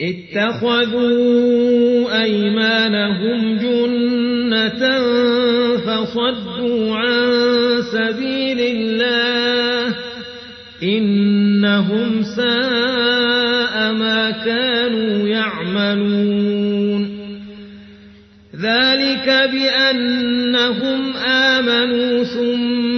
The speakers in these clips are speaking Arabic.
اتخذوا أيمانهم جنة فصدوا عن سبيل الله إنهم ساء ما كانوا يعملون. ذلك بأنهم آمنوا ثم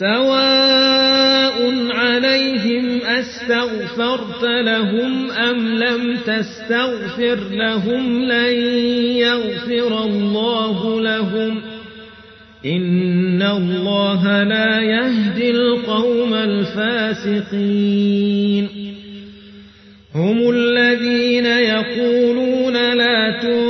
سواء عليهم أستغفرت لهم أم لم تستغفر لهم لن يغفر الله لهم إن الله لا يهدي القوم الفاسقين هم الذين يقولون لا تنفقوا